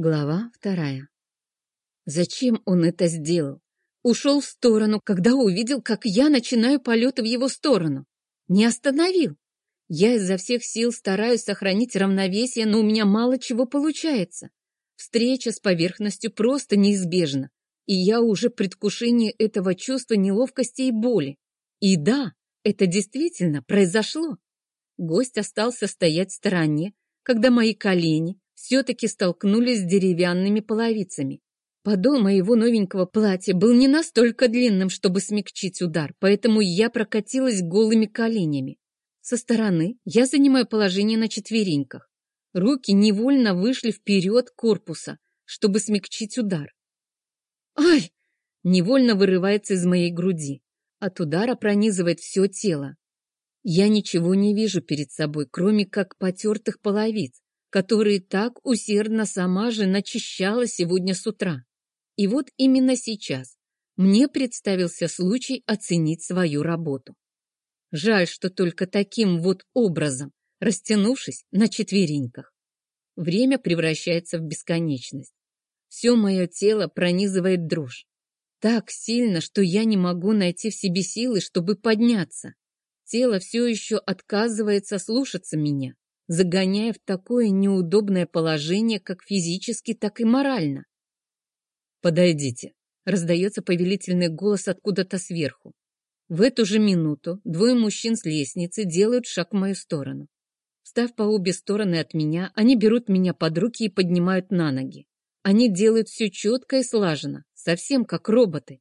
Глава вторая. Зачем он это сделал? Ушел в сторону, когда увидел, как я начинаю полеты в его сторону. Не остановил. Я изо всех сил стараюсь сохранить равновесие, но у меня мало чего получается. Встреча с поверхностью просто неизбежна, и я уже в предвкушении этого чувства неловкости и боли. И да, это действительно произошло. Гость остался стоять в стороне, когда мои колени все-таки столкнулись с деревянными половицами. Подол моего новенького платья был не настолько длинным, чтобы смягчить удар, поэтому я прокатилась голыми коленями. Со стороны я занимаю положение на четвереньках. Руки невольно вышли вперед корпуса, чтобы смягчить удар. «Ай!» невольно вырывается из моей груди. От удара пронизывает все тело. Я ничего не вижу перед собой, кроме как потертых половиц, которые так усердно сама же начищала сегодня с утра. И вот именно сейчас мне представился случай оценить свою работу. Жаль, что только таким вот образом, растянувшись на четвереньках. Время превращается в бесконечность. Все мое тело пронизывает дрожь. Так сильно, что я не могу найти в себе силы, чтобы подняться. Тело все еще отказывается слушаться меня загоняя в такое неудобное положение как физически, так и морально. «Подойдите», — раздается повелительный голос откуда-то сверху. В эту же минуту двое мужчин с лестницы делают шаг в мою сторону. Встав по обе стороны от меня, они берут меня под руки и поднимают на ноги. Они делают все четко и слаженно, совсем как роботы.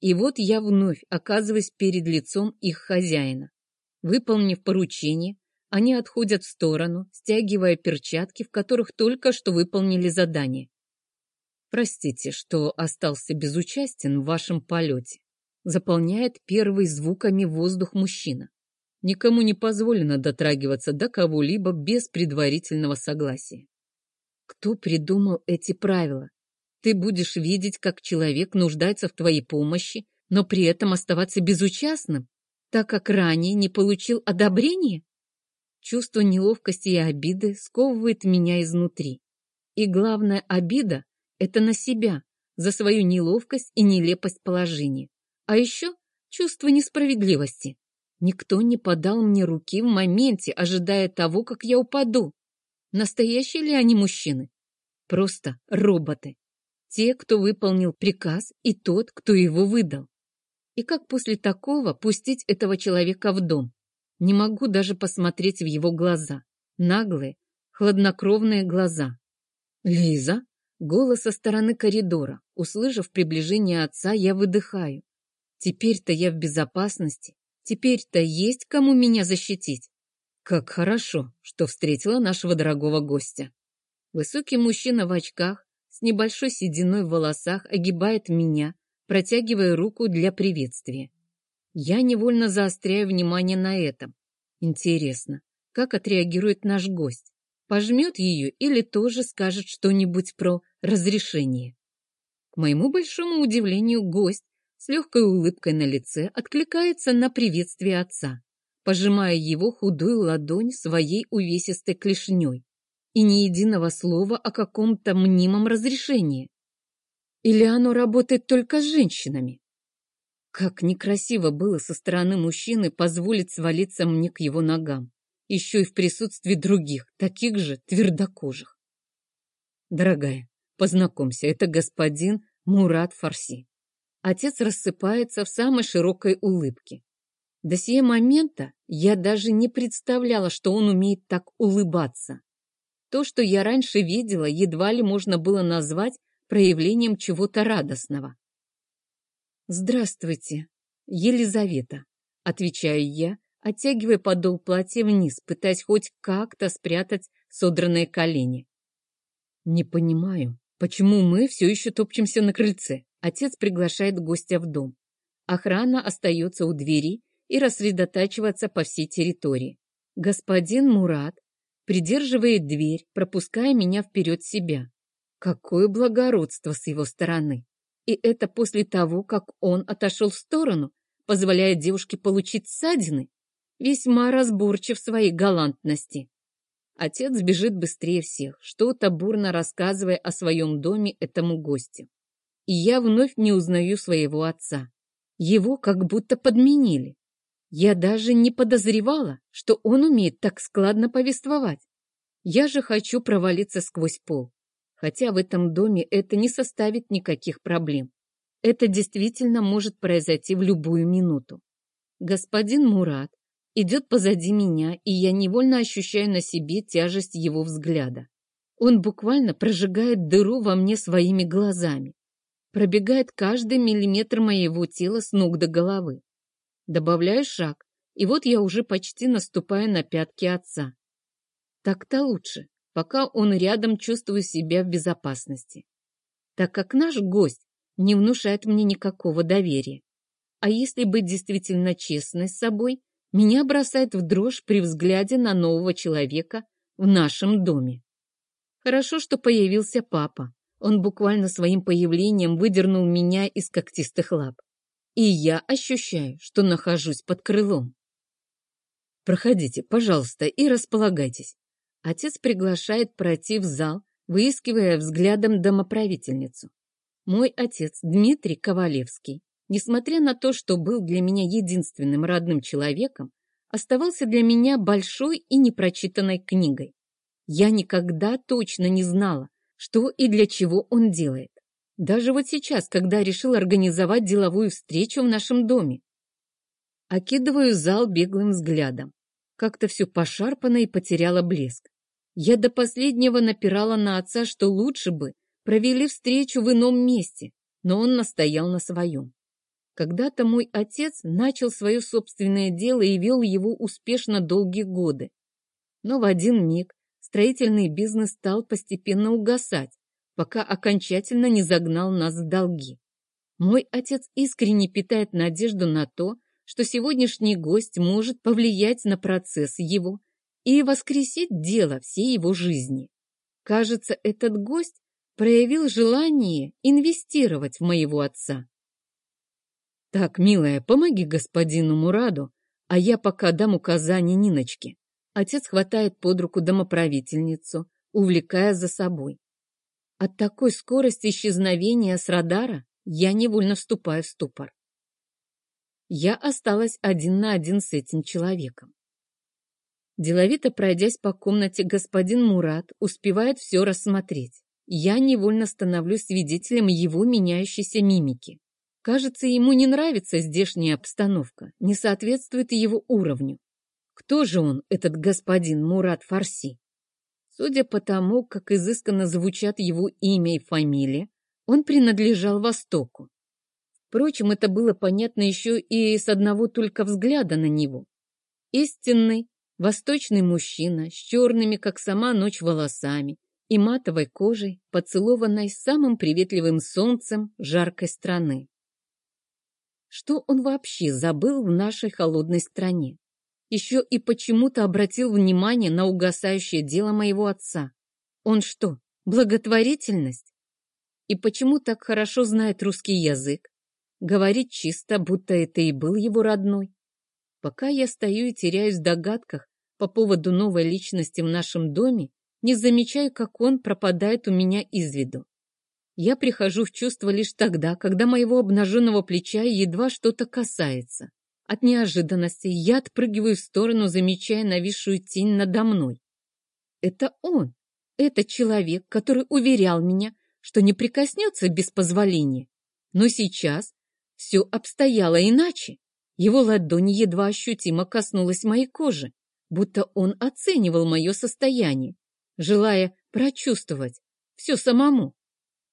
И вот я вновь оказываюсь перед лицом их хозяина. Выполнив поручение, они отходят в сторону, стягивая перчатки, в которых только что выполнили задание. Простите, что остался безучастен в вашем полете. Заполняет первый звуками воздух мужчина. Никому не позволено дотрагиваться до кого-либо без предварительного согласия. Кто придумал эти правила? Ты будешь видеть, как человек нуждается в твоей помощи, но при этом оставаться безучастным, так как ранее не получил одобрения? Чувство неловкости и обиды сковывает меня изнутри. И главная обида — это на себя, за свою неловкость и нелепость положения. А еще чувство несправедливости. Никто не подал мне руки в моменте, ожидая того, как я упаду. Настоящие ли они мужчины? Просто роботы. Те, кто выполнил приказ, и тот, кто его выдал. И как после такого пустить этого человека в дом? Не могу даже посмотреть в его глаза. Наглые, хладнокровные глаза. «Лиза?» Голос со стороны коридора. Услышав приближение отца, я выдыхаю. Теперь-то я в безопасности. Теперь-то есть кому меня защитить. Как хорошо, что встретила нашего дорогого гостя. Высокий мужчина в очках, с небольшой сединой в волосах, огибает меня, протягивая руку для приветствия. Я невольно заостряю внимание на этом. Интересно, как отреагирует наш гость? Пожмет ее или тоже скажет что-нибудь про разрешение? К моему большому удивлению, гость с легкой улыбкой на лице откликается на приветствие отца, пожимая его худую ладонь своей увесистой клешней. И ни единого слова о каком-то мнимом разрешении. Или оно работает только с женщинами? Как некрасиво было со стороны мужчины позволить свалиться мне к его ногам, еще и в присутствии других, таких же твердокожих. Дорогая, познакомься, это господин Мурат Фарси. Отец рассыпается в самой широкой улыбке. До сие момента я даже не представляла, что он умеет так улыбаться. То, что я раньше видела, едва ли можно было назвать проявлением чего-то радостного. «Здравствуйте, Елизавета», — отвечаю я, оттягивая подол платья вниз, пытаясь хоть как-то спрятать содранные колени. «Не понимаю, почему мы все еще топчемся на крыльце?» Отец приглашает гостя в дом. Охрана остается у двери и рассредотачивается по всей территории. Господин Мурат придерживает дверь, пропуская меня вперед себя. Какое благородство с его стороны! И это после того, как он отошел в сторону, позволяя девушке получить ссадины, весьма разборчив в своей галантности. Отец бежит быстрее всех, что-то бурно рассказывая о своем доме этому гостю. И я вновь не узнаю своего отца. Его как будто подменили. Я даже не подозревала, что он умеет так складно повествовать. Я же хочу провалиться сквозь пол. Хотя в этом доме это не составит никаких проблем. Это действительно может произойти в любую минуту. Господин Мурат идет позади меня, и я невольно ощущаю на себе тяжесть его взгляда. Он буквально прожигает дыру во мне своими глазами, пробегает каждый миллиметр моего тела с ног до головы. Добавляю шаг, и вот я уже почти наступаю на пятки отца. Так-то лучше, пока он рядом чувствую себя в безопасности. Так как наш гость не внушает мне никакого доверия. А если быть действительно честной с собой, меня бросает в дрожь при взгляде на нового человека в нашем доме. Хорошо, что появился папа. Он буквально своим появлением выдернул меня из когтистых лап. И я ощущаю, что нахожусь под крылом. Проходите, пожалуйста, и располагайтесь. Отец приглашает пройти в зал, выискивая взглядом домоправительницу. Мой отец Дмитрий Ковалевский несмотря на то, что был для меня единственным родным человеком, оставался для меня большой и непрочитанной книгой. Я никогда точно не знала, что и для чего он делает. Даже вот сейчас, когда решил организовать деловую встречу в нашем доме. Окидываю зал беглым взглядом. Как-то все пошарпано и потеряло блеск. Я до последнего напирала на отца, что лучше бы провели встречу в ином месте, но он настоял на своем. Когда-то мой отец начал свое собственное дело и вел его успешно долгие годы. Но в один миг строительный бизнес стал постепенно угасать, пока окончательно не загнал нас в долги. Мой отец искренне питает надежду на то, что сегодняшний гость может повлиять на процесс его и воскресить дело всей его жизни. Кажется, этот гость проявил желание инвестировать в моего отца. «Так, милая, помоги господину Мураду, а я пока дам указание Ниночке». Отец хватает под руку домоправительницу, увлекая за собой. От такой скорости исчезновения с радара я невольно вступаю в ступор. Я осталась один на один с этим человеком. Деловито пройдясь по комнате, господин Мурат успевает все рассмотреть. Я невольно становлюсь свидетелем его меняющейся мимики. Кажется, ему не нравится здешняя обстановка, не соответствует его уровню. Кто же он, этот господин Мурат Фарси? Судя по тому, как изысканно звучат его имя и фамилия, он принадлежал Востоку. Впрочем, это было понятно еще и с одного только взгляда на него. Истинный, восточный мужчина с черными, как сама ночь, волосами и матовой кожей, поцелованной самым приветливым солнцем жаркой страны. Что он вообще забыл в нашей холодной стране? Еще и почему-то обратил внимание на угасающее дело моего отца. Он что, благотворительность? И почему так хорошо знает русский язык? Говорит чисто, будто это и был его родной. Пока я стою и теряюсь в догадках по поводу новой личности в нашем доме, не замечаю, как он пропадает у меня из виду. Я прихожу в чувство лишь тогда, когда моего обнаженного плеча едва что-то касается. От неожиданности я отпрыгиваю в сторону, замечая нависшую тень надо мной. Это он, это человек, который уверял меня, что не прикоснется без позволения. Но сейчас все обстояло иначе. Его ладонь едва ощутимо коснулась моей кожи, будто он оценивал мое состояние, желая прочувствовать все самому.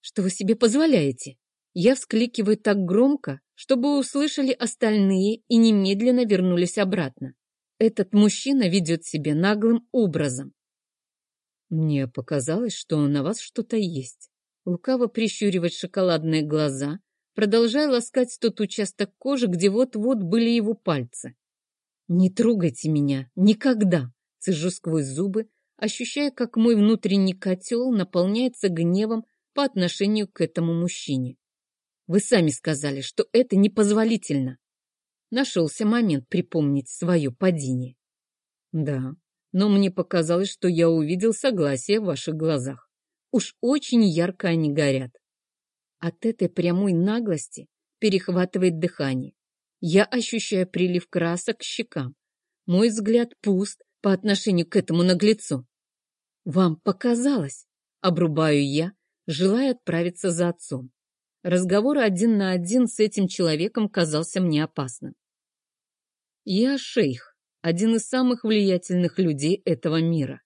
Что вы себе позволяете? Я вскликиваю так громко, чтобы услышали остальные и немедленно вернулись обратно. Этот мужчина ведет себя наглым образом. Мне показалось, что на вас что-то есть. Лукаво прищуривать шоколадные глаза, продолжая ласкать тот участок кожи, где вот-вот были его пальцы. «Не трогайте меня! Никогда!» Цежу сквозь зубы, ощущая, как мой внутренний котел наполняется гневом по отношению к этому мужчине. Вы сами сказали, что это непозволительно. Нашелся момент припомнить свое падение. Да, но мне показалось, что я увидел согласие в ваших глазах. Уж очень ярко они горят. От этой прямой наглости перехватывает дыхание. Я ощущаю прилив красок к щекам. Мой взгляд пуст по отношению к этому наглецу. Вам показалось, обрубаю я, желая отправиться за отцом. Разговор один на один с этим человеком казался мне опасным. Я шейх, один из самых влиятельных людей этого мира.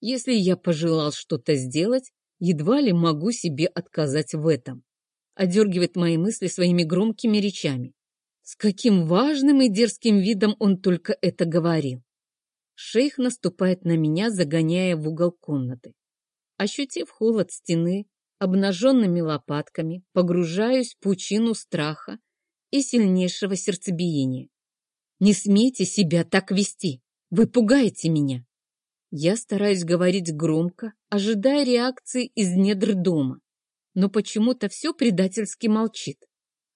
Если я пожелал что-то сделать, едва ли могу себе отказать в этом. Одергивает мои мысли своими громкими речами. С каким важным и дерзким видом он только это говорил. Шейх наступает на меня, загоняя в угол комнаты. Ощутив холод стены, обнаженными лопатками погружаюсь в пучину страха и сильнейшего сердцебиения. Не смейте себя так вести, вы пугаете меня. Я стараюсь говорить громко, ожидая реакции из недр дома, но почему-то все предательски молчит.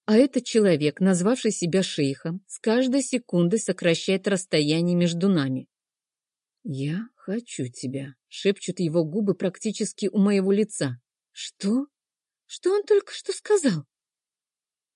А этот человек, назвавший себя шейхом, с каждой секунды сокращает расстояние между нами. «Я хочу тебя», — шепчут его губы практически у моего лица. «Что? Что он только что сказал?»